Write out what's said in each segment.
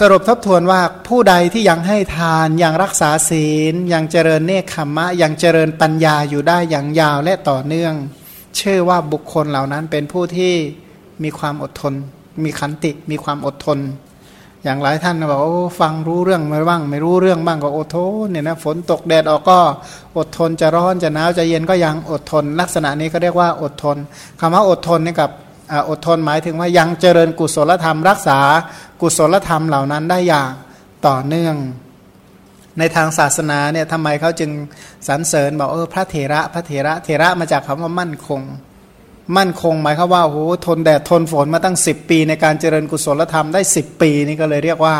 สรุปทบทวนว่าผู้ใดที่ยังให้ทานยังรักษาศีล ยังเจริญเนคขมมะ ยังเจริญปัญญาอยู่ได้อย่างยาวและต่อเนื่อง เชื่อว่าบุคคลเหล่านั้นเป็นผู้ที่มีความอดทน มีขันติมีความอดทน อย่างหลายท่านบอกโอ้ฟังรู้เรื่องไม่บ้าง ไม่รู้เรื่องบ้างก็อดทนเนี่ยนะฝนตกแดดออกก็อดทนจะร้อนจะหนาวจะเย็นก็ยังอดทน ลักษณะนี้ก็เรียกว่าอดทนคำว่าอดทนนี่กับ อดทนหมายถึงว่ายังเจริญกุศลธรรม รักษากุศลธรรมเหล่านั้นได้อย่างต่อเนื่อง ในทางศาสนาเนี่ยทำไมเขาจึงสรรเสริญบอกเออพระเถระพระเถระเถระมาจากคำว่ามั่นคง มั่นคงหมายความว่าโอ้โหทนแดดทนฝนมาตั้ง 10 ปีในการเจริญกุศลธรรมได้ 10 ปีนี่ก็เลยเรียกว่า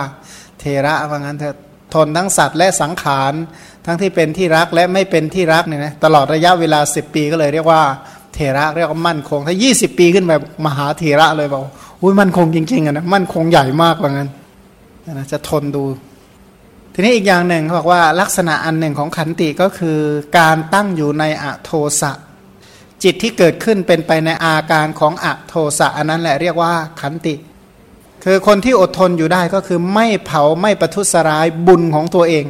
เทระว่างั้นเถอะทนทั้งสัตว์และสังขารทั้งที่เป็นที่รักและไม่เป็นที่รักเนี่ยนะตลอดระยะเวลา 10 ปีก็เลยเรียกว่า เทระเรียกว่ามั่นคง ถ้า 20 ปีขึ้นแบบมหาเทระเลยบอกอุ้ยมั่นคงจริงๆอะนะมั่นคงใหญ่มากว่างั้นนะจะทนดู ทีนี้อีกอย่างหนึ่งเขาบอกว่าลักษณะอันหนึ่งของขันติก็คือการตั้งอยู่ในอโทสะจิตที่เกิดขึ้นเป็นไปในอาการของอโทสะอันนั้นแหละเรียกว่าขันติ คือคนที่อดทนอยู่ได้ก็คือไม่เผาไม่ประทุษร้ายบุญของตัวเอง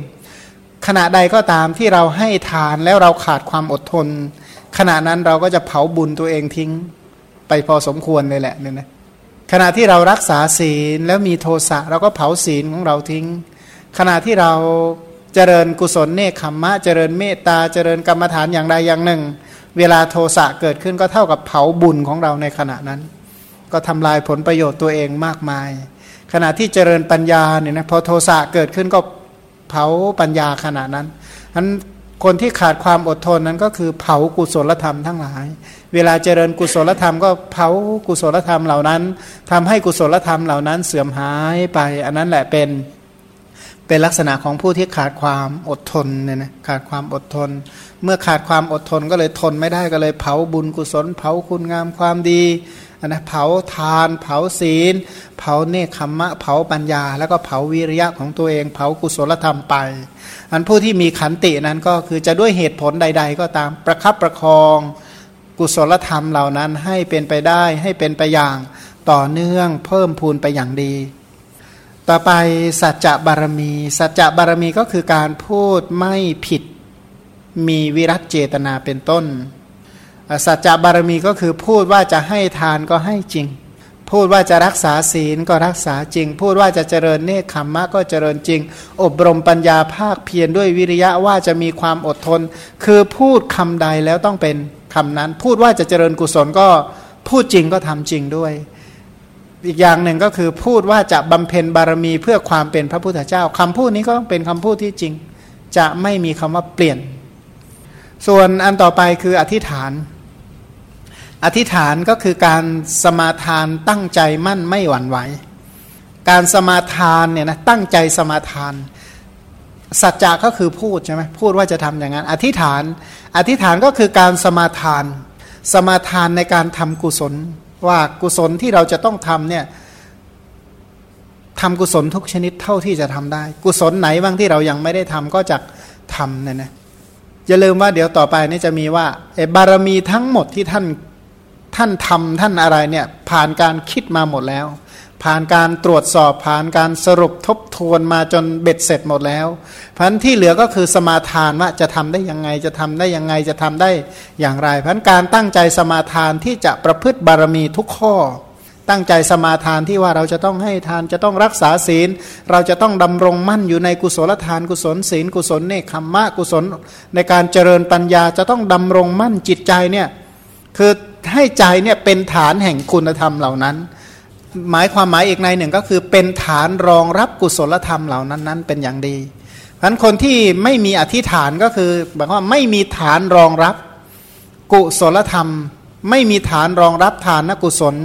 ขณะใดก็ตามที่เราให้ทานแล้วเราขาดความอดทน ขณะนั้นเราก็จะเผาบุญตัวเองทิ้งไปพอสมควรเลยแหละเนี่ยนะขณะที่เรารักษาศีลแล้วมีโทสะเราก็เผาศีลของเราทิ้ง ขณะที่เราเจริญกุศลเนคขมมะ เจริญเมตตาเจริญกรรมฐานอย่างใดอย่างหนึ่ง เวลาโทสะเกิดขึ้นก็เท่ากับเผาบุญของเราในขณะนั้น ก็ทำลายผลประโยชน์ตัวเองมากมาย ขณะที่เจริญปัญญาเนี่ยนะพอโทสะเกิดขึ้นก็เผาปัญญาขณะนั้นนั้น คนที่ขาดความอดทนนั้นก็คือเผากุศลธรรมทั้งหลาย เวลาเจริญกุศลธรรมก็เผากุศลธรรมเหล่านั้นทำให้กุศลธรรมเหล่านั้นเสื่อมหายไป อันนั้นแหละเป็นเป็นลักษณะของผู้ที่ขาดความอดทนเนี่ยนะขาดความอดทน เมื่อขาดความอดทนก็เลยทนไม่ได้ก็เลยเผาบุญกุศล เผาคุณงามความดี นนะเผาทาน เผาศีล เผาเนคขมมะ เผาปัญญา แล้วก็เผาวิริยะของตัวเอง เผากุศลธรรมไป อันผู้ที่มีขันตินั้นก็คือจะด้วยเหตุผลใด ๆ ก็ตามประคับประคองกุศลธรรมเหล่านั้นให้เป็นไปได้ให้เป็นไปอย่างต่อเนื่องเพิ่มพูนไปอย่างดี ต่อไปสัจจะบารมี สัจจะบารมีก็คือการพูดไม่ผิดมีวิรัตเจตนาเป็นต้น สัจจะบารมีก็คือพูดว่าจะให้ทานก็ให้จริง พูดว่าจะรักษาศีลก็รักษาจริง พูดว่าจะเจริญเนคขมมะก็เจริญจริง อบรมปัญญาภาคเพียรด้วยวิริยะว่าจะมีความอดทน คือพูดคำใดแล้วต้องเป็นคำนั้น พูดว่าจะเจริญกุศลก็พูดจริงก็ทำจริงด้วย อีกอย่างหนึ่งก็คือพูดว่าจะบำเพ็ญบารมีเพื่อความเป็นพระพุทธเจ้าคำพูดนี้ก็ต้องเป็นคำพูดที่จริง จะไม่มีคำว่าเปลี่ยน ส่วนอันต่อไปคืออธิษฐาน อธิษฐานก็คือการสมาทานตั้งใจมั่นไม่หวั่นไหว การสมาทานเนี่ยนะตั้งใจสมาทาน สัจจะก็คือพูดใช่ไหมพูดว่าจะทำอย่างนั้น อธิษฐาน อธิษฐานก็คือการสมาทาน สมาทานในการทำกุศล ว่ากุศลที่เราจะต้องทำเนี่ยทำกุศลทุกชนิดเท่าที่จะทำได้ กุศลไหนบ้างที่เรายังไม่ได้ทำก็จะทำเนี่ยนะอย่าลืมว่าเดี๋ยวต่อไปนี่จะมีว่าบารมีทั้งหมดที่ท่าน ท่านทำท่านอะไรเนี่ยผ่านการคิดมาหมดแล้ว ผ่านการตรวจสอบผ่านการสรุปทบทวนมาจนเบ็ดเสร็จหมดแล้วพันที่เหลือก็คือสมาทานว่าจะทำได้ยังไงจะทำได้ยังไงจะทำได้อย่างไรพันการตั้งใจสมาทานที่จะประพฤติบารมีทุกข้อ ตั้งใจสมาทานที่ว่าเราจะต้องให้ทานจะต้องรักษาศีล เราจะต้องดำรงมั่นอยู่ในกุศลทานกุศลศีลกุศลเนคขมมะกุศล ในการเจริญปัญญาจะต้องดำรงมั่นจิตใจเนี่ยคือ ให้ใจเนี่ยเป็นฐานแห่งคุณธรรมเหล่านั้น หมายความหมายอีกในหนึ่งก็คือเป็นฐานรองรับกุศลธรรมเหล่านั้นนั้นเป็นอย่างดีเพราะฉะนั้นคนที่ไม่มีอธิษฐานก็คือหมายความว่าไม่มีฐานรองรับกุศลธรรม ไม่มีฐานรองรับทานนกุศล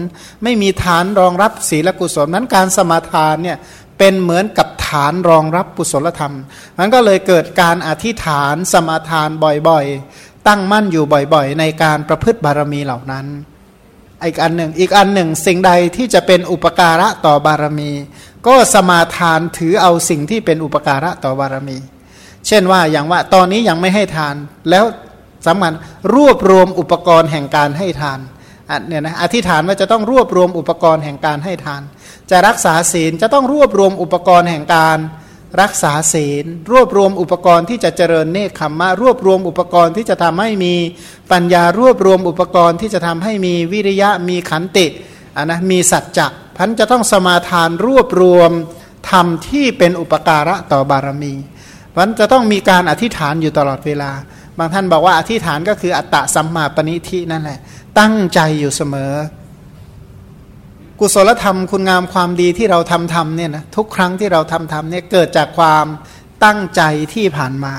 ไม่มีฐานรองรับศีลกุศลนั้นการสมาทานเนี่ยเป็นเหมือนกับฐานรองรับกุศลธรรม นั้นก็เลยเกิดการอธิษฐานสมาทานบ่อยๆ ตั้งมั่นอยู่บ่อยๆ ในการประพฤติบารมีเหล่านั้น อีกอันหนึ่งอีกอันหนึ่ง สิ่งใดที่จะเป็นอุปการะต่อบารมี ก็สมาทานถือเอาสิ่งที่เป็นอุปการะต่อบารมี เช่นว่าอย่างว่าตอนนี้ยังไม่ให้ทานแล้วสำคัญรวบรวมอุปกรณ์แห่งการให้ทานเนี่ยนะอธิษฐานว่าจะต้องรวบรวมอุปกรณ์แห่งการให้ทาน จะรักษาศีลจะต้องรวบรวมอุปกรณ์แห่งการ รักษาศีล รวบรวมอุปกรณ์ที่จะเจริญเนคขมมะรวบรวมอุปกรณ์ที่จะทำให้มีปัญญารวบรวมอุปกรณ์ที่จะทำให้มีวิริยะมีขันติอะนะมีสัจจะพันจะต้องสมาทานรวบรวมธรรมที่เป็นอุปการะต่อบารมีพันจะต้องมีการอธิษฐานอยู่ตลอดเวลา บางท่านบอกว่าอธิษฐานก็คืออัตตะสัมมาปณิธินั่นแหละ ตั้งใจอยู่เสมอ กุศลธรรมคุณงามความดีที่เราทำทำเนี่ยนะทุกครั้งที่เราทำทำเนี่ยเกิดจากความตั้งใจที่ผ่านมา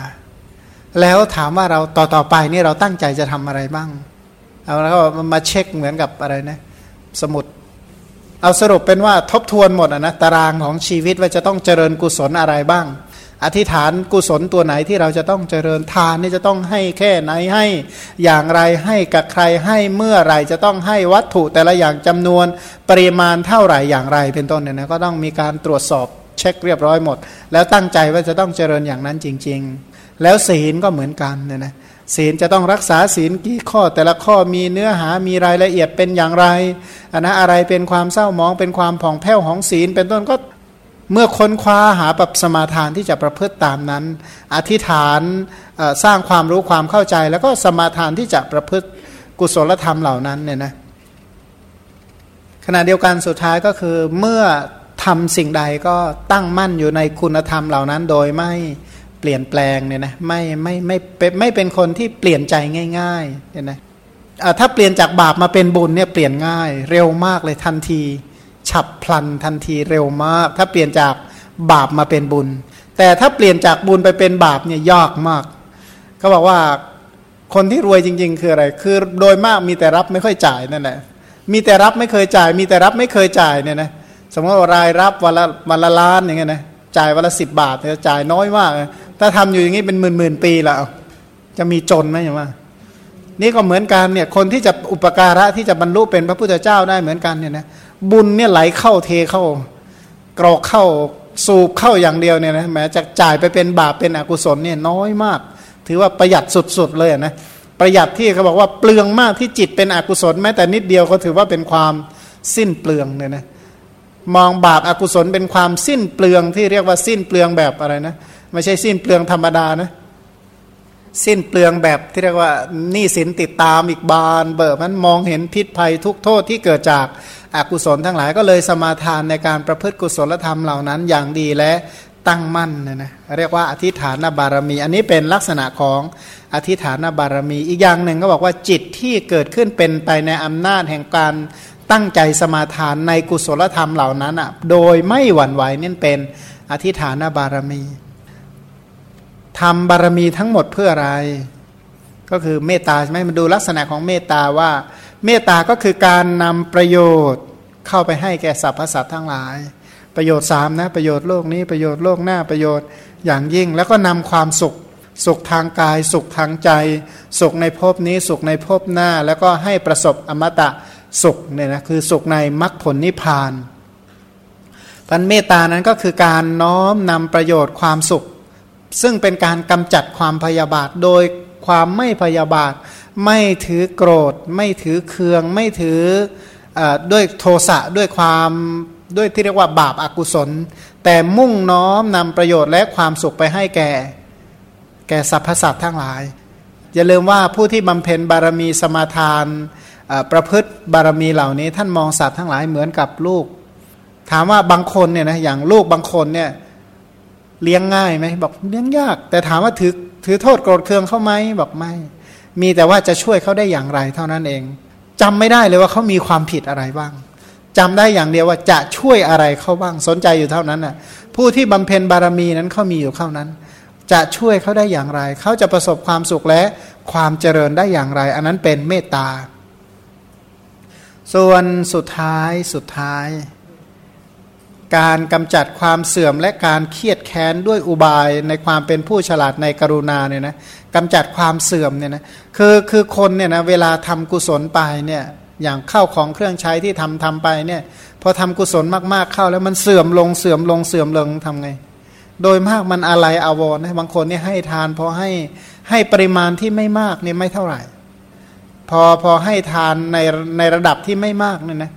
แล้วถามว่าเราต่อต่อไปนี่เราตั้งใจจะทำอะไรบ้างเอาแล้วก็มาเช็คเหมือนกับอะไรนะสมุด เอาสรุปเป็นว่าทบทวนหมดนะตารางของชีวิตว่าจะต้องเจริญกุศลอะไรบ้าง อธิษฐานกุศลตัวไหนที่เราจะต้องเจริญทานนี่จะต้องให้แค่ไหนให้ อย่างไรให้กับใครให้เมื่อไรจะต้องให้วัตถุแต่ละอย่างจำนวนปริมาณเท่าไหร่อย่างไรเป็นต้นเนี่ยนะก็ต้องมีการตรวจสอบเช็คเรียบร้อยหมด แล้วตั้งใจว่าจะต้องเจริญอย่างนั้นจริง ๆ แล้วศีลก็เหมือนกันเนี่ยนะศีลจะต้องรักษาศีลกี่ข้อแต่ละข้อมีเนื้อหามีรายละเอียดเป็นอย่างไรอันนะอะไรเป็นความเศร้ามองเป็นความผ่องแผ้วของศีล เป็นต้นก็ เมื่อค้นคว้าหาปรับสมาทานที่จะประพฤติตามนั้น อธิษฐานสร้างความรู้ความเข้าใจ แล้วก็สมาทานที่จะประพฤติกุศลธรรมเหล่านั้นเนี่ยนะขณะเดียวกันสุดท้ายก็คือเมื่อทำสิ่งใดก็ตั้งมั่นอยู่ในคุณธรรมเหล่านั้นโดยไม่เปลี่ยนแปลงเนี่ยนะไม่ไม่ไม่ไม่เป็นคนที่เปลี่ยนใจง่ายๆเนี่ยนะถ้าเปลี่ยนจากบาปมาเป็นบุญเนี่ยเปลี่ยนง่าย เร็วมากเลยทันที ฉับพลันทันทีเร็วมาก ถ้าเปลี่ยนจากบาปมาเป็นบุญ แต่ถ้าเปลี่ยนจากบุญไปเป็นบาปเนี่ยยากมากเขาบอกว่าคนที่รวยจริง ๆ คืออะไร คือโดยมากมีแต่รับไม่ค่อยจ่ายนั่นแหละมีแต่รับไม่เคยจ่าย มีแต่รับไม่เคยจ่ายเนี่ยนะสมมติว่ารายรับวันละวันละล้านอย่างเงี้ยนะจ่ายวันละสิบบาทเนี่ยจ่ายน้อยมากถ้าทำอยู่อย่างนี้เป็นหมื่นหมื่นปีแล้วจะมีจนไหมอย่างว่านี่ก็เหมือนกันเนี่ยคนที่จะอุปการะที่จะบรรลุเป็นพระพุทธเจ้าได้เหมือนกันเนี่ยนะ บุญเนี่ยไหลเข้าเทเข้ากรอกเข้าสูบเข้าอย่างเดียวเนี่ยนะแม้จะจ่ายไปเป็นบาปเป็นอกุศลเนี่ยน้อยมาก ถือว่าประหยัดสุดๆเลยนะประหยัดที่เขาบอกว่าเปลืองมากที่จิตเป็นอกุศลแม้แต่นิดเดียวก็ถือว่าเป็นความสิ้นเปลืองเนี่ยนะมองบาปอากุศลเป็นความสิ้นเปลืองที่เรียกว่าสิ้นเปลืองแบบอะไรนะ ไม่ใช่สิ้นเปลืองธรรมดานะ สิ้นเปลืองแบบที่เรียกว่านี่สินติดตามอีกบาน เบิกมันมองเห็นพิษภัยทุกโทษที่เกิดจากอากุศลทั้งหลายก็เลยสมาทานในการประพฤติกุศลธรรมเหล่านั้นอย่างดีและตั้งมั่นนะนะเรียกว่าอธิฐานบารมี อันนี้เป็นลักษณะของอธิฐานบารมี อีกอย่างหนึ่งก็บอกว่าจิตที่เกิดขึ้นเป็นไปในอำนาจแห่งการตั้งใจสมาทานในกุศลธรรมเหล่านั้นอะโดยไม่หวั่นไหวนี่เป็นอธิฐานบารมี ทำบารมีทั้งหมดเพื่ออะไร ก็คือเมตตาใช่ไหมมาดูลักษณะของเมตตาว่า เมตตาก็คือการนำประโยชน์เข้าไปให้แก่สรรพสัตว์ทั้งหลาย ประโยชน์สามนะประโยชน์โลกนี้ประโยชน์โลกหน้าประโยชน์อย่างยิ่ง แล้วก็นำความสุขสุขทางกาย สุขทางใจ สุขในภพนี้สุขในภพหน้า แล้วก็ให้ประสบอมตะสุขเนี่ยนะคือสุขในมรรคผลนิพพานพันเมตตานั้นก็คือการน้อมนำประโยชน์ความสุข ซึ่งเป็นการกำจัดความพยาบาท โดยความไม่พยาบาท ไม่ถือโกรธ ไม่ถือเคือง ไม่ถืออด้วยโทสะด้วยความด้วยที่เรียกว่าบาปอากุศล แต่มุ่งน้อมนำประโยชน์และความสุขไปให้แก่ แก่สรรพสัตว์ทั้งหลาย อย่าลืมว่าผู้ที่บำเพ็ญบารมีสมาทานประพฤติบารมีเหล่านี้ ท่านมองสัตว์ทั้งหลายเหมือนกับลูก ถามว่าบางคนเนี่ยนะอย่างลูกบางคนเนี่ย เลี้ยงง่ายไหมบอกเลี้ยงยาก แต่ถามว่าถือถือโทษโกรธเคืองเขาไหมบอกไม่ มีแต่ว่าจะช่วยเขาได้อย่างไรเท่านั้นเองจำไม่ได้เลยว่าเขามีความผิดอะไรบ้างจำได้อย่างเดียวว่าจะช่วยอะไรเขาบ้างสนใจอยู่เท่านั้นน่ะผู้ที่บำเพ็ญบารมีนั้นเขามีอยู่เท่านั้น จะช่วยเขาได้อย่างไร เขาจะประสบความสุขและความเจริญได้อย่างไร อันนั้นเป็นเมตตา ส่วนสุดท้ายสุดท้าย การกำจัดความเสื่อมและการเครียดแค้นด้วยอุบายในความเป็นผู้ฉลาดในกรุณาเนี่ยนะกำจัดความเสื่อมเนี่ยนะคือคือคนเนี่ยนะเวลาทำกุศลไปเนี่ยอย่างเข้าของเครื่องใช้ที่ทำทำไปเนี่ยพอทำกุศลมากๆเข้าแล้วมันเสื่อมลงเสื่อมลงเสื่อมลงทำไง โดยมากมันอะไรอาวรนะบางคนเนี่ยให้ทานพอให้ให้ปริมาณที่ไม่มากเนี่ยไม่เท่าไหร่ พอพอให้ทานในในระดับที่ไม่มากเนี่ยนะ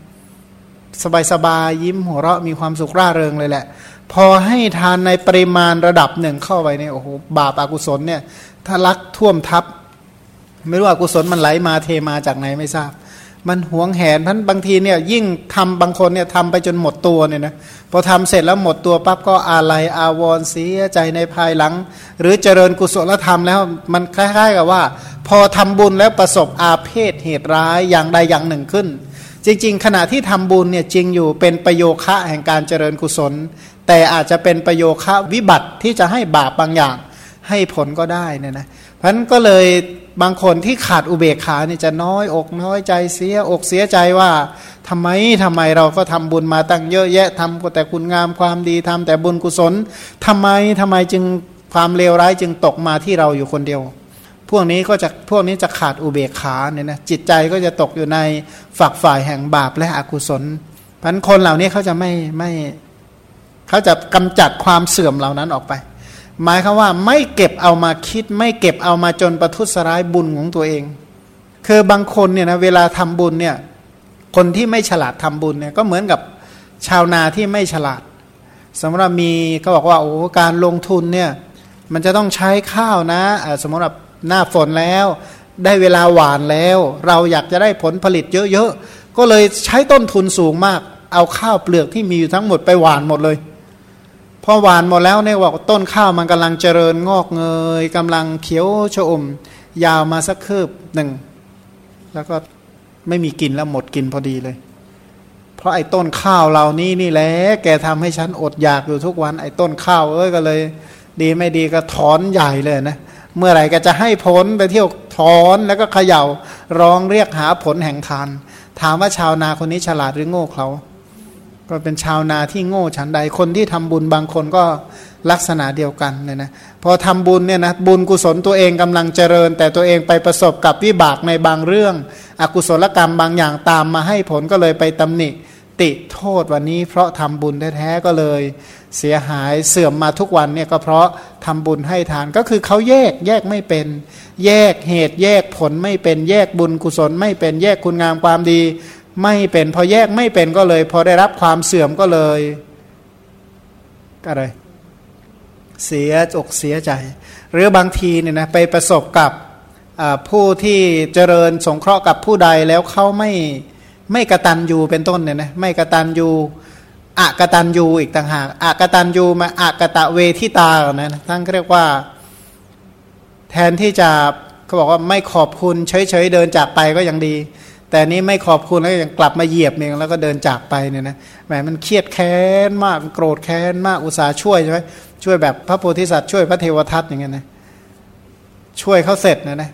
สบายสบายยิ้มหัวเราะมีความสุขร่าเริงเลยแหละ พอให้ทานในปริมาณระดับหนึ่งเข้าไปเนี่ยโอ้โหบาปอากุศลเนี่ยถ้าลักท่วมทับ ไม่รู้อกุศลมันไหลมาเทมาจากไหนไม่ทราบ มันหวงแหนพันบางทีเนี่ยยิ่งทำบางคนเนี่ยทำไปจนหมดตัวเนี่ยนะพอทำเสร็จแล้วหมดตัวปั๊บก็อาลัยอาวรณ์เสียใจในภายหลัง หรือเจริญกุศลธรรมแล้วมันคล้ายๆกับว่า พอทำบุญแล้วประสบอาเพศเหตุร้ายอย่างใดอย่างหนึ่งขึ้น จริง ๆ ขณะที่ทำบุญเนี่ยจริงอยู่เป็นประโยคะแห่งการเจริญกุศล แต่อาจจะเป็นประโยคะวิบัติที่จะให้บาปบางอย่างให้ผลก็ได้เนี่ยนะเพราะนั้นก็เลยบางคนที่ขาดอุเบกขาเนี่ยจะน้อยอกน้อยใจเสียอกเสียใจว่าทำไมทำไมเราก็ทำบุญมาตั้งเยอะแยะทำแต่คุณงามความดีทำแต่บุญกุศลทำไมทำไมจึงความเลวร้ายจึงตกมาที่เราอยู่คนเดียว วกนี้ก็จะพวกนี้จะขาดอุเบกขาเนี่ยนะจิตใจก็จะตกอยู่ในฝักฝ่ายแห่งบาปและอกุศลพันคนเหล่านี้เขาจะไม่ไม่เขาจะกำจัดความเสื่อมเหล่านั้นออกไป หมายคือว่าไม่เก็บเอามาคิด ไม่เก็บเอามาจนประทุษร้ายบุญของตัวเอง คือบางคนเนี่ยนะเวลาทำบุญเนี่ยคนที่ไม่ฉลาดทำบุญเนี่ยก็เหมือนกับชาวนาที่ไม่ฉลาดสมมติว่ามีเขาบอกว่าโอ้การลงทุนเนี่ยมันจะต้องใช้ข้าวนะสมมติว่า หน้าฝนแล้ว ได้เวลาหวานแล้ว เราอยากจะได้ผลผลิตเยอะๆ ก็เลยใช้ต้นทุนสูงมาก เอาข้าวเปลือกที่มีอยู่ทั้งหมดไปหวานหมดเลยพอหวานหมดแล้วเนี่ยบอกต้นข้าวมันกำลังเจริญงอกเงยกำลังเขียวชอม ยาวมาสักคืบหนึ่ง แล้วก็ไม่มีกินแล้วหมดกินพอดีเลย เพราะไอ้ต้นข้าวเหล่านี้นี่แหละแกทำให้ฉันอดอยากอยู่ทุกวันไอ้ต้นข้าวเอ้ยก็เลย ดีไม่ดีก็ถอนใหญ่เลยนะ เมื่อไหร่ก็จะให้ผลไปเที่ยวถอนแล้วก็เขย่าร้องเรียกหาผลแห่งทาน ถามว่าชาวนาคนนี้ฉลาดหรือโง่เขาก็เป็นชาวนาที่โง่ฉันใดคนที่ทำบุญบางคนก็ลักษณะเดียวกันเนี่ยนะพอทำบุญเนี่ยนะบุญกุศลตัวเองกำลังเจริญ แต่ตัวเองไปประสบกับวิบากในบางเรื่อง อกุศลกรรมบางอย่างตามมาให้ผลก็เลยไปตำหนิ ติโทษวันนี้ เพราะทำบุญแท้ๆก็เลย เสียหายเสื่อมมาทุกวันเนี่ยก็เพราะทำบุญให้ทานก็คือเขาแยกแยกไม่เป็น แยกเหตุแยกผลไม่เป็นแยกบุญกุศลไม่เป็นแยกคุณงามความดี ไม่เป็นพอแยกไม่เป็นก็เลย พอได้รับความเสื่อมก็เลยอะไรเสียอกเสียใจ หรือบางทีเนี่ยนะไปประสบกับผู้ที่เจริญสงเคราะห์กับผู้ใดแล้วเขาไม่ ไม่กระตันยูเป็นต้นเนี่ยนะไม่กระตันยูอะกระตันยูอีกต่างหากอะกระตันยูมาอะกะตะเวทิตานะทั้งเรียกว่า แทนที่จะเขาบอกว่าไม่ขอบคุณเฉยๆเดินจากไปก็ยังดี แต่นี้ไม่ขอบคุณแล้วยังกลับมาเหยียบเองแล้วก็เดินจากไปเนี่ยนะแหมมันเครียดแค้นมากโกรธแค้นมากอุตส่าห์ช่วยใช่ไหมช่วยแบบพระโพธิสัตว์ช่วยพระเทวทัตอย่างเงี้ยนะช่วยเขาเสร็จนะนะ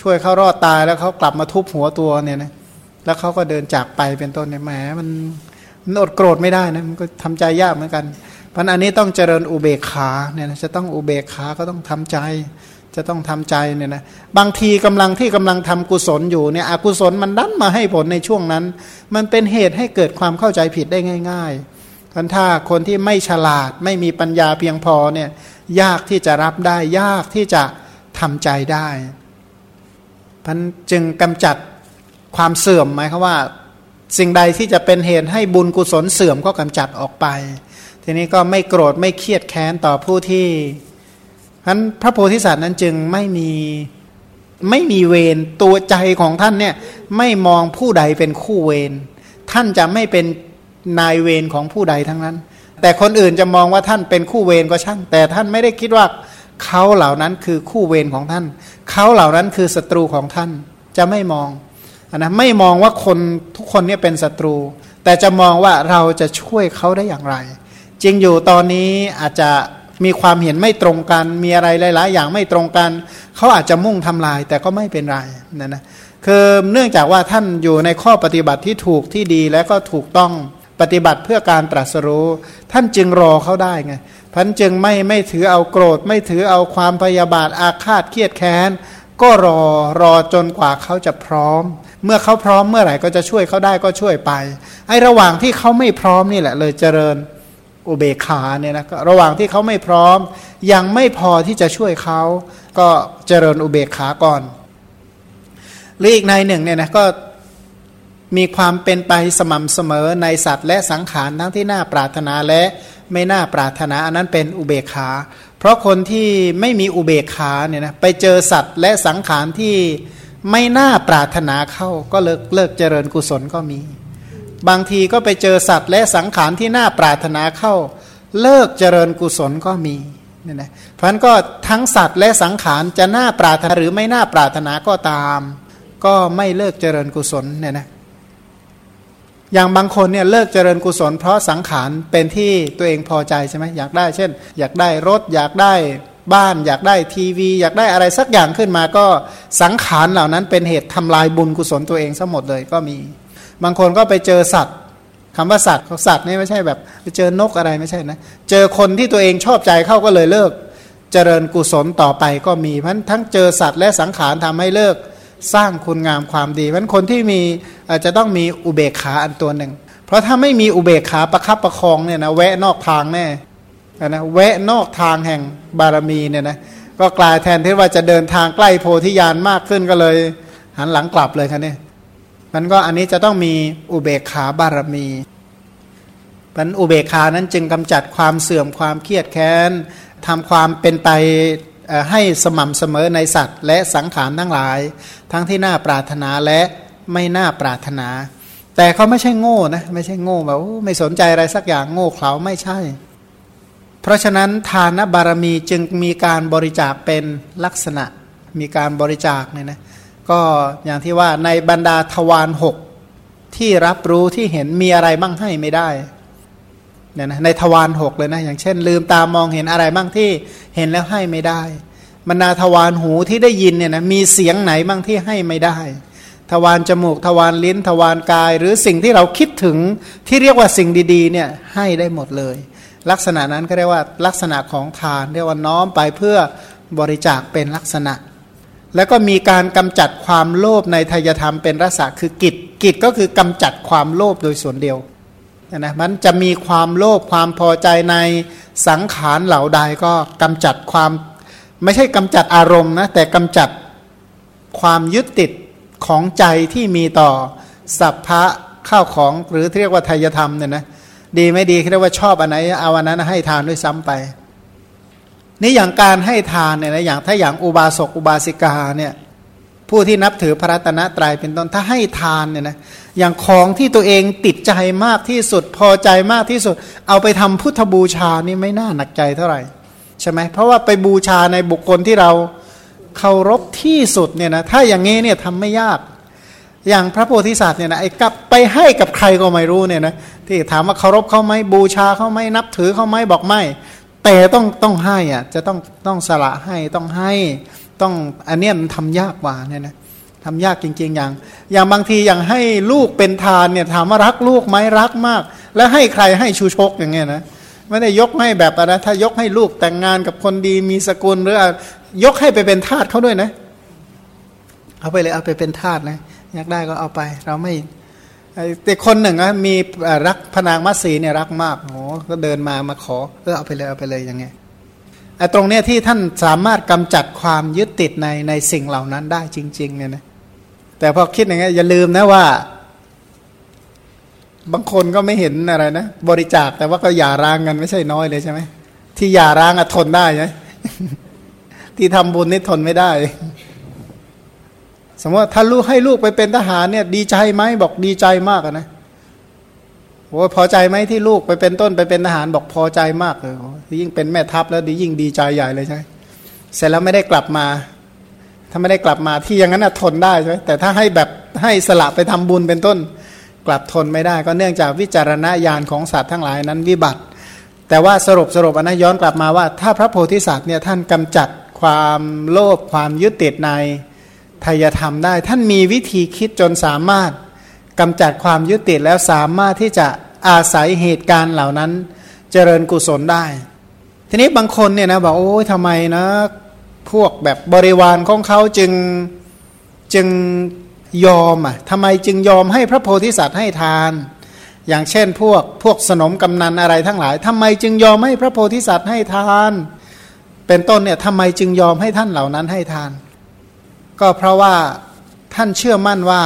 ช่วยเขารอดตายแล้วเขากลับมาทุบหัวตัวเนี่ยนะ แล้วเขาก็เดินจากไปเป็นต้นเนี่ยแหมมันมันอดโกรธไม่ได้นะมันก็ทำใจยากเหมือนกันเพราะอันนี้ต้องเจริญอุเบกขาเนี่ยนะจะต้องอุเบกขาก็ต้องทำใจ จะต้องทำใจเนี่ยนะบางทีกำลังที่กำลังทำกุศลอยู่เนี่ยอกุศลมันดันมาให้ผลในช่วงนั้น มันเป็นเหตุให้เกิดความเข้าใจผิดได้ง่ายๆทันถ้าคนที่ไม่ฉลาดไม่มีปัญญาเพียงพอเนี่ยยากที่จะรับได้ยากที่จะทำใจได้พันจึงกำจัด ความเสื่อมหมายคือว่า สิ่งใดที่จะเป็นเหตุให้บุญกุศลเสื่อมก็กำจัดออกไป ทีนี้ก็ไม่โกรธไม่เครียดแค้นต่อผู้ที่ฉะนั้นพระโพธิสัตว์นั้นจึงไม่มีไม่มีเวรตัวใจของท่านเนี่ยไม่มองผู้ใดเป็นคู่เวรท่านจะไม่เป็นนายเวรของผู้ใดทั้งนั้น แต่คนอื่นจะมองว่าท่านเป็นคู่เวรก็ช่าง แต่ท่านไม่ได้คิดว่าเขาเหล่านั้นคือคู่เวรของท่าน เขาเหล่านั้นคือศัตรูของท่านจะไม่มอง นะไม่มองว่าคนทุกคนเนี่ยเป็นศัตรู แต่จะมองว่าเราจะช่วยเขาได้อย่างไร จริงอยู่ตอนนี้อาจจะมีความเห็นไม่ตรงกัน มีอะไรหลาย ๆ อย่างไม่ตรงกัน เขาอาจจะมุ่งทำลาย แต่ก็ไม่เป็นไรนะนะคือเนื่องจากว่าท่านอยู่ในข้อปฏิบัติที่ถูกที่ดีและก็ถูกต้องปฏิบัติเพื่อการตรัสรู้ ท่านจึงรอเขาได้ไงพันจึงไม่ไม่ถือเอาโกรธ ไม่ถือเอาความพยาบาทอาฆาตเครียดแค้นก็รอรอจนกว่าเขาจะพร้อม เมื่อเขาพร้อมเมื่อไหร่ก็จะช่วยเขาได้ก็ช่วยไป ไอ้ระหว่างที่เขาไม่พร้อมนี่แหละ เลยเจริญอุเบกขาเนี่ยนะระหว่างที่เขาไม่พร้อม ยังไม่พอที่จะช่วยเขาก็เจริญอุเบกขาก่อนหรืออีกในหนึ่งเนี่ยนะก็มีความเป็นไปสม่ำเสมอในสัตว์และสังขารทั้งที่น่าปรารถนาและไม่น่าปรารถนาอันนั้นเป็นอุเบกขา เพราะคนที่ไม่มีอุเบกขาเนี่ยนะไปเจอสัตว์และสังขารที่ ไม่น่าปรารถนาเข้าก็เลิกเลิกเจริญกุศลก็มี บางทีก็ไปเจอสัตว์และสังขารที่น่าปรารถนาเข้า เลิกเจริญกุศลก็มีเนี่ยนะเพราะนั้นก็ทั้งสัตว์และสังขารจะน่าปรารถนาหรือไม่น่าปรารถนาก็ตาม ก็ไม่เลิกเจริญกุศลเนี่ยนะอย่างบางคนเนี่ยเลิกเจริญกุศล เพราะสังขารเป็นที่ตัวเองพอใจใช่ไหมอยากได้ เช่น อยากได้รถอยากได้ บ้าน อยากได้ทีวี อยากได้อะไรสักอย่างขึ้นมาก็สังขารเหล่านั้นเป็นเหตุทำลายบุญกุศลตัวเองซะหมดเลยก็มี บางคนก็ไปเจอสัตว์คำว่าสัตว์สัตว์นี่ไม่ใช่แบบ ไปเจอนกอะไรไม่ใช่นะ เจอคนที่ตัวเองชอบใจเข้าก็เลยเลิก เจริญกุศลต่อไปก็มีเพราะทั้งเจอสัตว์และสังขารทำให้เลิกสร้างคุณงามความดีเพราะคนที่มีอาจจะต้องมีอุเบกขาอันตัวหนึ่ง เพราะถ้าไม่มีอุเบกขาประคับประคองเนี่ยนะแวะนอกทางแน่ นะแวะนอกทางแห่งบารมีเนี่ยนะก็กลายแทนที่ว่าจะเดินทางใกล้โพธิญาณมากขึ้นก็เลย หันหลังกลับเลยครับเนี่ยมันก็อันนี้จะต้องมีอุเบกขาบารมีปันอุเบกขานั้นจึงกำจัดความเสื่อมความเครียดแค้นทำความเป็นไปให้สม่ำเสมอในสัตว์ และสังขารทั้งหลาย ทั้งที่น่าปรารถนาและไม่น่าปรารถนา แต่เขาไม่ใช่โง่นะไม่ใช่โง่แบบไม่สนใจอะไรสักอย่างโง่เขลาไม่ใช่ เพราะฉะนั้นทานบารมีจึงมีการบริจาคเป็นลักษณะมีการบริจาคเนี่ยนะก็อย่างที่ว่าในบรรดาทวารหกที่รับรู้ที่เห็นมีอะไรบ้างให้ไม่ได้เนี่ยนะในทวารหกเลยนะอย่างเช่น ลืมตามองเห็นอะไรบ้างที่เห็นแล้วให้ไม่ได้บรรดาทวารหูที่ได้ยินเนี่ยนะมีเสียงไหนบ้างที่ให้ไม่ได้ ทวารจมูกทวารลิ้น ทวารกาย หรือสิ่งที่เราคิดถึงที่เรียกว่าสิ่งดีๆเนี่ยให้ได้หมดเลย ลักษณะนั้นก็เรียกว่าลักษณะของทาน เรียกว่าน้อมไปเพื่อบริจาคเป็นลักษณะ แล้วก็มีการกำจัดความโลภในทายธรรมเป็นรสะคือกิจ กิจก็คือกำจัดความโลภโดยส่วนเดียวนะมันจะมีความโลภความพอใจในสังขารเหล่าใดก็กำจัดความ ไม่ใช่กำจัดอารมณ์นะแต่กำจัดความยึดติดของใจที่มีต่อสัพพะข้าวของหรือเรียกว่าทายธรรมเนี่ยนะ ดีไม่ดีเรียกว่าชอบอันไหนเอาอันนั้นให้ทานด้วยซ้ำไป นี่อย่างการให้ทานเนี่ยนะอย่างถ้าอย่างอุบาสกอุบาสิกาเนี่ยผู้ที่นับถือพระรัตนตรัยเป็นต้นถ้าให้ทานเนี่ยนะอย่างของที่ตัวเองติดใจมากที่สุดพอใจมากที่สุด เอาไปทำพุทธบูชานี่ไม่น่าหนักใจเท่าไหร่ใช่ไหมเพราะว่าไปบูชาในบุคคลที่เราเคารพที่สุดเนี่ยนะถ้าอย่างนี้เนี่ยทำไม่ยาก อย่างพระโพธิสัตว์เนี่ยนะไอ้กับไปให้กับใครก็ไม่รู้เนี่ยนะที่ถามว่าเคารพเขาไหมบูชาเขาไหมนับถือเขาไหมบอกไม่ แต่ต้องต้องให้อะจะต้องต้องสละให้ต้องให้ต้องอันเนี้ยมันทำยากกว่าเนี่ยนะทำยากจริง ๆ อย่าง อย่างบางทีอย่างให้ลูกเป็นทานเนี่ยถามว่ารักลูกไหมรักมาก แล้วให้ใครให้ชูชกอย่างเงี้ยนะไม่ได้ยกให้แบบอะไรถ้ายกให้ลูกแต่งงานกับคนดีมีสกุลหรือยกให้ไปเป็นทาสเขาด้วยนะ เอาไปเลยเอาไปเป็นทาสนะ อยากได้ก็เอาไป เราไม่แต่คนหนึ่งนะมีรักพนางมัสีเนี่ยรักมากโอ้ก็เดินมามาขอเออเอาไปเลยเอาไปเลยอย่างเงี้ยไอ้ตรงเนี้ยที่ท่านสามารถกำจัดความยึดติดในในสิ่งเหล่านั้นได้จริง ๆ เนี่ยนะแต่พอคิดอย่างเงี้ยอย่าลืมนะว่า บางคนก็ไม่เห็นอะไรนะบริจาคแต่ว่าก็หย่าร้างกันไม่ใช่น้อยเลยใช่ไหมที่หย่าร้างอะทนได้ไหมที่ทำบุญนี่ทนไม่ได้ สมมติถ้าลูกให้ลูกไปเป็นทหารเนี่ย ดีใจไหมบอกดีใจมากนะโอ้พอใจไหมที่ลูกไปเป็นต้นไปเป็นทหารบอกพอใจมากเลยยิ่งเป็นแม่ทัพแล้วดียิ่งดีใจใหญ่เลยใช่เสร็จแล้วไม่ได้กลับมา ถ้าไม่ได้กลับมาที่อย่างนั้นทนได้ใช่ไหมแต่ถ้าให้แบบให้สละไปทำบุญเป็นต้น กลับทนไม่ได้ ก็เนื่องจากวิจารณญาณของสัตว์ทั้งหลายนั้นวิบัติ แต่ว่าสรุปสรุปอันนั้นย้อนกลับมาว่า ถ้าพระโพธิสัตว์เนี่ยท่านกำจัดความโลภความยึดติดใน ทายธรรมได้ ท่านมีวิธีคิดจนสามารถกำจัดความยึดติดแล้วสามารถที่จะอาศัยเหตุการณ์เหล่านั้นเจริญกุศลได้ ทีนี้บางคนเนี่ยนะบอกโอ้ยทำไมนะพวกแบบบริวารของเขาจึงจึงยอมอะทำไมจึงยอมให้พระโพธิสัตว์ให้ทาน อย่างเช่นพวกพวกสนมกำนันอะไรทั้งหลายทำไมจึงยอมให้พระโพธิสัตว์ให้ทาน เป็นต้นเนี่ยทำไมจึงยอมให้ท่านเหล่านั้นให้ทาน ก็เพราะว่าท่านเชื่อมั่นว่า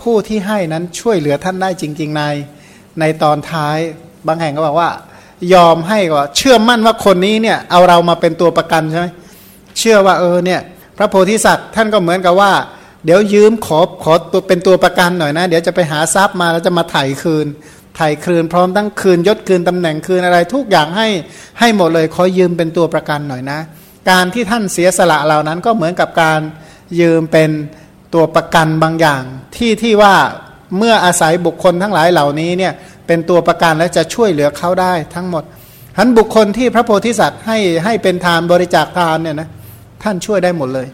ผู้ที่ให้นั้นช่วยเหลือท่านได้จริง ๆ ในในตอนท้าย บางแห่งก็บอกว่า ยอมให้ก็เชื่อมั่นว่าคนนี้เนี่ยเอาเรามาเป็นตัวประกันใช่ไหมเชื่อว่าเออเนี่ยพระโพธิสัตว์ท่านก็เหมือนกับว่า เดี๋ยวยืมขอขอตัวเป็นตัวประกันหน่อยนะ เดี๋ยวจะไปหาทรัพย์มาแล้วจะมาไถ่คืนไถ่คืนพร้อมทั้งคืนยศคืนตำแหน่งคืนอะไรทุกอย่างให้ให้หมดเลยขอยืมเป็นตัวประกันหน่อยนะ การที่ท่านเสียสละเหล่านั้นก็เหมือนกับการ ยืมเป็นตัวประกันบางอย่าง ที่ที่ว่าเมื่ออาศัยบุคคลทั้งหลายเหล่านี้เนี่ยเป็นตัวประกันและจะช่วยเหลือเขาได้ทั้งหมดทั้นบุคคลที่พระโพธิสัตว์ให้ให้เป็นทานบริจาคทานเนี่ยนะท่านช่วยได้หมดเลย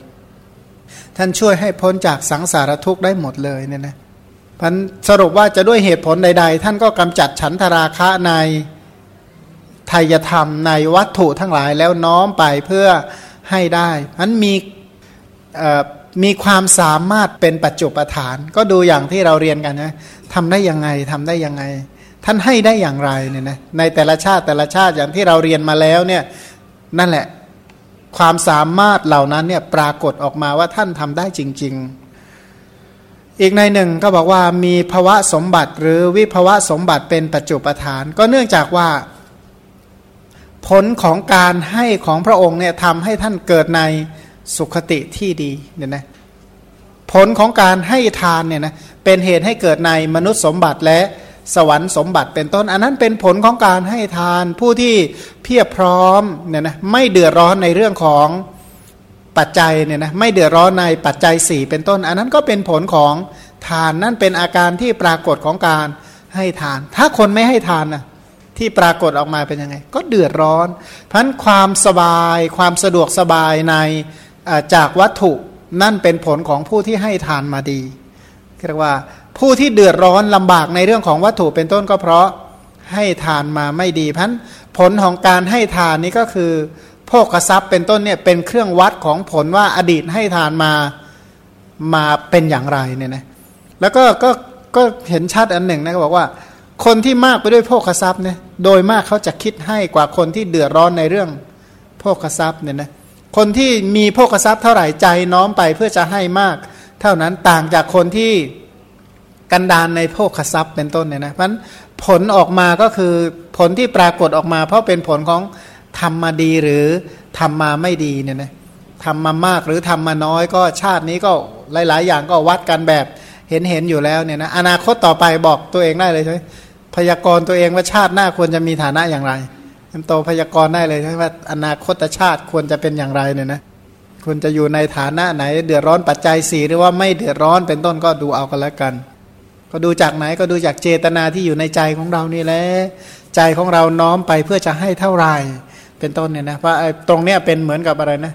ท่านช่วยให้พ้นจากสังสารทุกข์ได้หมดเลยเนี่ยนะพันสรุปว่าจะด้วยเหตุผลใด ๆ ท่านก็กำจัดฉันทราคะในไทยธรรมในวัตถุทั้งหลายแล้วน้อมไปเพื่อให้ได้พันมี มีความสามารถเป็นปัจจุปฐาน ก็ดูอย่างที่เราเรียนกันนะทำได้ยังไงทำได้ยังไง ท่านให้ได้อย่างไรเนี่ยนะในแต่ละชาติแต่ละชาติอย่างที่เราเรียนมาแล้วเนี่ยนั่นแหละความสามารถเหล่านั้นเนี่ยปรากฏออกมาว่าท่านทำได้จริง ๆ อีกในหนึ่งก็บอกว่ามีภวะสมบัติหรือวิภวะสมบัติเป็นปัจจุปฐาน ก็เนื่องจากว่า ผลของการให้ของพระองค์เนี่ยทำให้ท่านเกิดใน สุขติที่ดีเนี่ยนะผลของการให้ทานเนี่ยนะเป็นเหตุให้เกิดในมนุษย์สมบัติและสวรรค์สมบัติเป็นต้น อันนั้นเป็นผลของการให้ทานผู้ที่เพียบพร้อมเนี่ยนะไม่เดือดร้อนในเรื่องของปัจจัยเนี่ยนะไม่เดือดร้อนในปัจจัยสี่เป็นต้น อันนั้นก็เป็นผลของทานนั่นเป็นอาการที่ปรากฏของการให้ทาน ถ้าคนไม่ให้ทานนะที่ปรากฏออกมาเป็นยังไง ก็เดือดร้อน เพราะนั้นความสบายความสะดวกสบายใน จากวัตถุนั่นเป็นผลของผู้ที่ให้ทานมาดีเรียกว่าผู้ที่เดือดร้อนลำบากในเรื่องของวัตถุเป็นต้นก็เพราะให้ทานมาไม่ดีพันผลของการให้ทานนี้ก็คือโภคทรัพย์เป็นต้นเนี่ยเป็นเครื่องวัดของผลว่าอดีตให้ทานมามาเป็นอย่างไรเนี่ยนะแล้วก็ก็ก็เห็นชัดอันหนึ่งนะก็บอกว่า คนที่มากไปด้วยโภคทรัพย์เนี่ยโดยมากเขาจะคิดให้กว่าคนที่เดือดร้อนในเรื่องโภคทรัพย์เนี่ยนะ คนที่มีโภคทรัพย์เท่าไหร่ใจน้อมไปเพื่อจะให้มาก เท่านั้นต่างจากคนที่กันดานในโภคทรัพย์เป็นต้นเนี่ยนะเพราะผลออกมาก็คือผลที่ปรากฏออกมา เพราะเป็นผลของทำมาดีหรือทำมาไม่ดีเนี่ยนะทำมามากหรือทำมาน้อยก็ชาตินี้ก็หลาย ๆ อย่างก็วัดกันแบบเห็นเห็นอยู่แล้วเนี่ยนะอนาคตต่อไปบอกตัวเองได้เลยใช่ไหมพยากรณ์ตัวเองว่าชาติหน้าควรจะมีฐานะอย่างไร โตพยากรณ์ได้เลยใช่ไหมว่าอนาคตชาติควรจะเป็นอย่างไรเนี่ยนะควรจะอยู่ในฐานะไหน เดือดร้อนปัจจัยสี่หรือว่าไม่เดือดร้อนเป็นต้นก็ดูเอากันแล้วกัน ก็ดูจากไหนก็ดูจากเจตนาที่อยู่ในใจของเรานี่แหละใจของเราน้อมไปเพื่อจะให้เท่าไหร่เป็นต้นเนี่ยนะว่าะตรงเนี้ยเป็นเหมือนกับอะไรนะ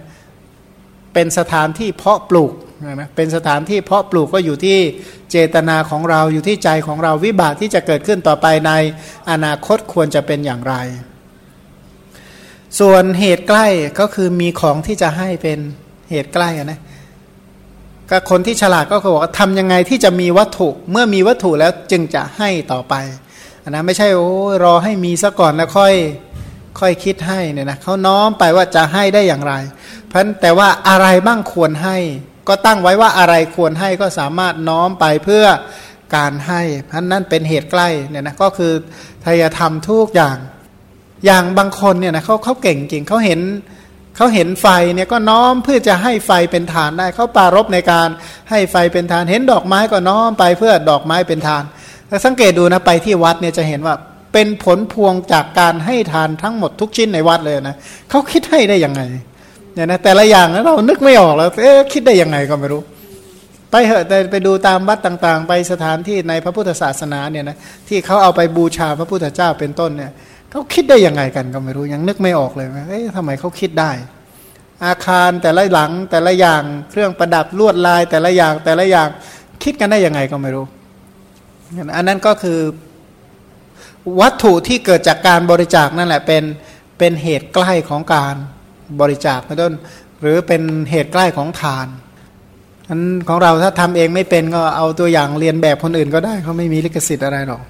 เป็นสถานที่เพาะปลูกนะเป็นสถานที่เพาะปลูกก็อยู่ที่เจตนาของเราอยู่ที่ใจของเราวิบากที่จะเกิดขึ้นต่อไปในอนาคตควรจะเป็นอย่างไร ส่วนเหตุใกล้ก็คือมีของที่จะให้เป็นเหตุใกล้นะก็คนที่ฉลาดก็คือบอกว่าทำยังไงที่จะมีวัตถุเมื่อมีวัตถุแล้วจึงจะให้ต่อไปนนะไม่ใช่โอ้รอให้มีซะก่อนแล้วค่อยค่อยคิดให้เนี่ยนะเขาน้อมไปว่าจะให้ได้อย่างไร เพราะแต่ว่าอะไรบ้างควรให้ ก็ตั้งไว้ว่าอะไรควรให้ก็สามารถน้อมไปเพื่อการให้เพราะนั้นเป็นเหตุใกล้เนี่ยนะก็คือทายธรรมทุกอย่าง อย่างบางคนเนี่ยนะเขาเขาเก่งจริงเขาเห็นเขาเห็นไฟเนี่ยก็น้อมเพื่อจะให้ไฟเป็นฐานได้เขาปารบในการให้ไฟเป็นฐาน เห็นดอกไม้ก็น้อมไปเพื่อดอกไม้เป็นฐานแต่สังเกตดูนะไปที่วัดเนี่ยจะเห็นว่าเป็นผลพวงจากการให้ทานทั้งหมดทุกชิ้นในวัดเลยนะเขาคิดให้ได้ยังไงเนี่ยนะแต่ละอย่างเรานึกไม่ออกแล้วเอ๊ะคิดได้ยังไงก็ไม่รู้ ไปเหอะไปดูตามวัดต่างๆ ไปสถานที่ในพระพุทธศาสนาเนี่ยนะที่เขาเอาไปบูชาพระพุทธเจ้าเป็นต้นเนี่ย เขาคิดได้ยังไงกันก็ไม่รู้ยังนึกไม่ออกเลยเอ๊ะทำไมเขาคิดได้ อาคารแต่ละหลังแต่ละอย่างเครื่องประดับลวดลายแต่ละอย่างแต่ละอย่างคิดกันได้ยังไงก็ไม่รู้อันนั้นก็คือวัตถุที่เกิดจากการบริจาคนั่นแหละเป็นเป็นเหตุใกล้ของการบริจาคเป็นต้น หรือเป็นเหตุใกล้ของทานอันของเราถ้าทำเองไม่เป็นก็เอาตัวอย่างเรียนแบบคนอื่นก็ได้เขาไม่มีลิขสิทธิ์อะไรหรอก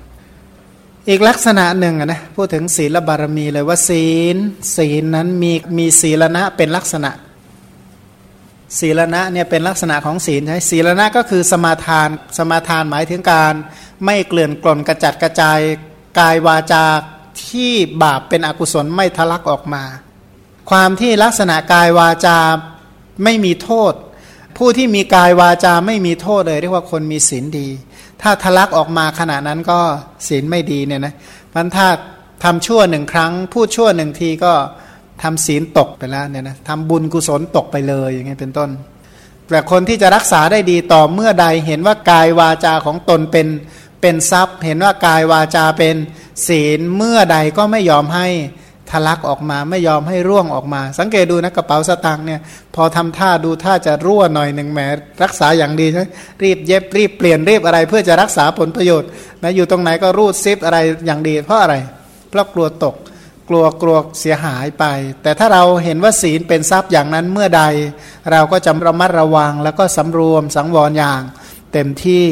อีกลักษณะหนึ่งนะพูดถึงศีลบารมีเลยว่าศีล ศีลนั้นมีมีศีลนะเป็นลักษณะ ศีลณะเนี่ยเป็นลักษณะของศีลใช่ศีลณะก็คือสมาทานสมาทานหมายถึงการ ไม่เกลื่อนกล่นกระจัดกระจายกายวาจาที่บาปเป็นอกุศลไม่ทะลักออกมา ความที่ลักษณะกายวาจาไม่มีโทษ ผู้ที่มีกายวาจาไม่มีโทษเลยเรียกว่าคนมีศีลดี ถ้าทะลักออกมาขณะนั้นก็ศีลไม่ดีเนี่ยนะมันถ้าทำชั่วหนึ่งครั้ง พูดชั่วหนึ่งทีก็ทำศีลตกไปแล้วเนี่ยนะทำบุญกุศลตกไปเลยอย่างเงี้ยเป็นต้น แต่คนที่จะรักษาได้ดีต่อเมื่อใดเห็นว่ากายวาจาของตนเป็นเป็นทรัพย์ เห็นว่ากายวาจาเป็นศีลเมื่อใดก็ไม่ยอมให้ ทะลักออกมาไม่ยอมให้ร่วงออกมา สังเกตดูนะกระเป๋าสตางค์เนี่ย พอทำท่าดูท่าจะรั่วหน่อยหนึ่งแหมรักษาอย่างดีใช่รีบเย็บรีบเปลี่ยนรีบอะไร เพื่อจะรักษาผลประโยชน์นะอยู่ตรงไหนก็รูดซิปอะไรอย่างดี เพราะอะไร เพราะกลัวตก กลัวกลัวเสียหายไป แต่ถ้าเราเห็นว่าศีลเป็นทรัพย์อย่างนั้นเมื่อใด เราก็จะระมัดระวังแล้วก็สำรวมสังวรอย่าง เต็มที่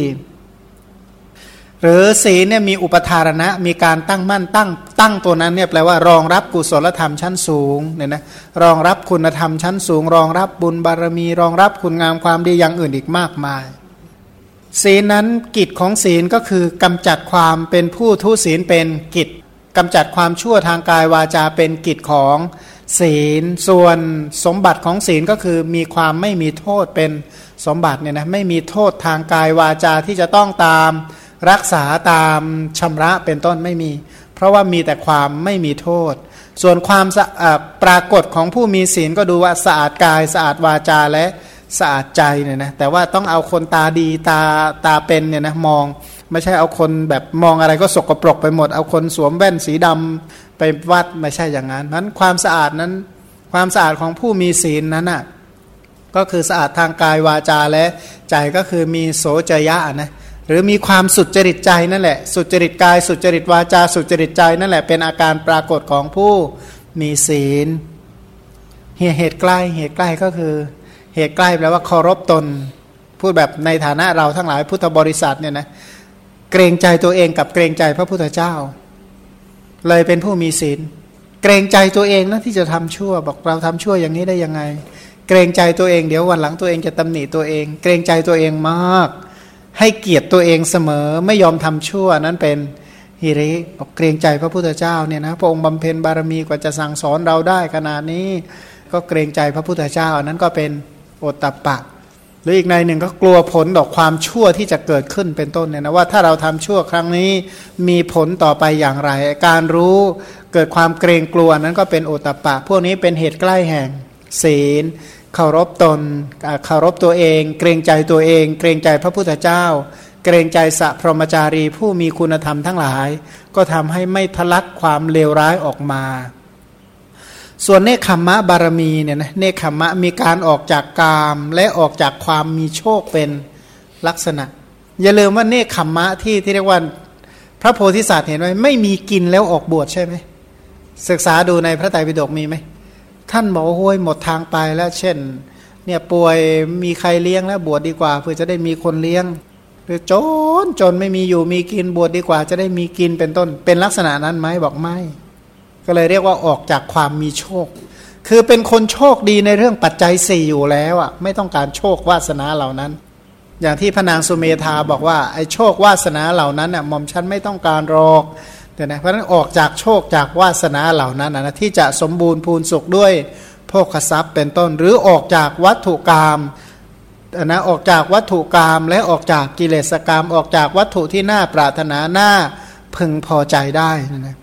หรือศีลเนี่ยมีอุปทารณะมีการตั้งมั่นตั้งตั้งตัวนั้นเนี่ยแปลว่ารองรับกุศลธรรมชั้นสูงเนี่ยนะรองรับคุณธรรมชั้นสูง รองรับบุญบารมี รองรับคุณงามความดีอย่างอื่นอีกมากมาย ศีลนั้นกิจของศีลก็คือกำจัดความเป็นผู้ทุศีลเป็นกิจกำจัดความชั่วทางกายวาจาเป็นกิจของศีล ส่วนสมบัติของศีลก็คือมีความไม่มีโทษเป็นสมบัติเนี่ยนะไม่มีโทษทางกายวาจาที่จะต้องตาม รักษาตามชำระเป็นต้นไม่มี เพราะว่ามีแต่ความไม่มีโทษ ส่วนความปรากฏของผู้มีศีลก็ดูว่าสะอาดกายสะอาดวาจาและสะอาดใจเนี่ยนะแต่ว่าต้องเอาคนตาดีตาตาเป็นเนี่ยนะมอง ไม่ใช่เอาคนแบบมองอะไรก็สกปรกไปหมด เอาคนสวมแว่นสีดำไปวัดไม่ใช่อย่างนั้นนั้นความสะอาดนั้น ความสะอาดของผู้มีศีลนั้นอะก็คือสะอาดทางกายวาจาและใจก็คือมีโสจยะนะ หรือมีความสุจริตใจนั่นแหละ สุจริตกาย สุจริตวาจา สุจริตใจนั่นแหละเป็นอาการปรากฏของผู้มีศีลเหตุใกล้เหตุใกล้ก็คือ เหตุใกล้แปลว่าเคารพตน พูดแบบในฐานะเราทั้งหลายพุทธบริษัทเนี่ยนะเกรงใจตัวเองกับเกรงใจพระพุทธเจ้า เลยเป็นผู้มีศีล เกรงใจตัวเองนะที่จะทำชั่ว บอกเราทำชั่วอย่างนี้ได้ยังไง เกรงใจตัวเองเดี๋ยววันหลังตัวเองจะตำหนิตัวเอง เกรงใจตัวเองมาก ให้เกียรติตัวเองเสมอไม่ยอมทำชั่วนั้นเป็นฮิริบอกเกรงใจพระพุทธเจ้าเนี่ยนะพระองค์บำเพ็ญบารมีกว่าจะสั่งสอนเราได้ขนาดนี้ ก็เกรงใจพระพุทธเจ้านั้นก็เป็นโอตตะปะ หรืออีกในหนึ่งก็กลัวผลดอกความชั่วที่จะเกิดขึ้นเป็นต้นเนี่ยนะว่าถ้าเราทำชั่วครั้งนี้มีผลต่อไปอย่างไร การรู้เกิดความเกรงกลัวนั้นก็เป็นโอตปะ พวกนี้เป็นเหตุใกล้แห่งศีล เคารพตนเคารพตัวเอง เกรงใจตัวเอง เกรงใจพระพุทธเจ้า เกรงใจสัพพรมจารีผู้มีคุณธรรมทั้งหลาย ก็ทำให้ไม่ทะลักความเลวร้ายออกมา ส่วนเนคขมมะบารมีเนี่ยนะเนคขมมะมีการออกจากกามและออกจากความมีโชคเป็นลักษณะ อย่าลืมว่าเนคขมมะที่ที่เรียกว่าพระโพธิสัตว์เห็นไหมไม่มีกินแล้วออกบวชใช่ไหมศึกษาดูในพระไตรปิฎกมีไหม ท่านบอกโอ้ยหมดทางไปแล้วเช่น เนี่ยป่วยมีใครเลี้ยงแล้วบวชดีกว่า เพื่อจะได้มีคนเลี้ยงหรือจนจนไม่มีอยู่มีกินบวชดีกว่า จะได้มีกินเป็นต้น เป็นลักษณะนั้นไหมบอกไม่ ก็เลยเรียกว่าออกจากความมีโชค คือเป็นคนโชคดีในเรื่องปัจจัยสี่อยู่แล้วอะไม่ต้องการโชควาสนาเหล่านั้น อย่างที่พนางสุเมธาบอกว่าไอ้โชควาสนาเหล่านั้นน่ะหม่อมฉันไม่ต้องการรอก แต่นะเพราะฉะนั้นออกจากโชคจากวาสนาเหล่านั้นนะที่จะสมบูรณ์พูนสุขด้วยโภคทรัพย์เป็นต้น หรือออกจากวัตถุกรรมนะออกจากวัตถุกรรมและออกจากกิเลสกรรม ออกจากวัตถุที่น่าปรารถนาหน้าพึงพอใจได้นะ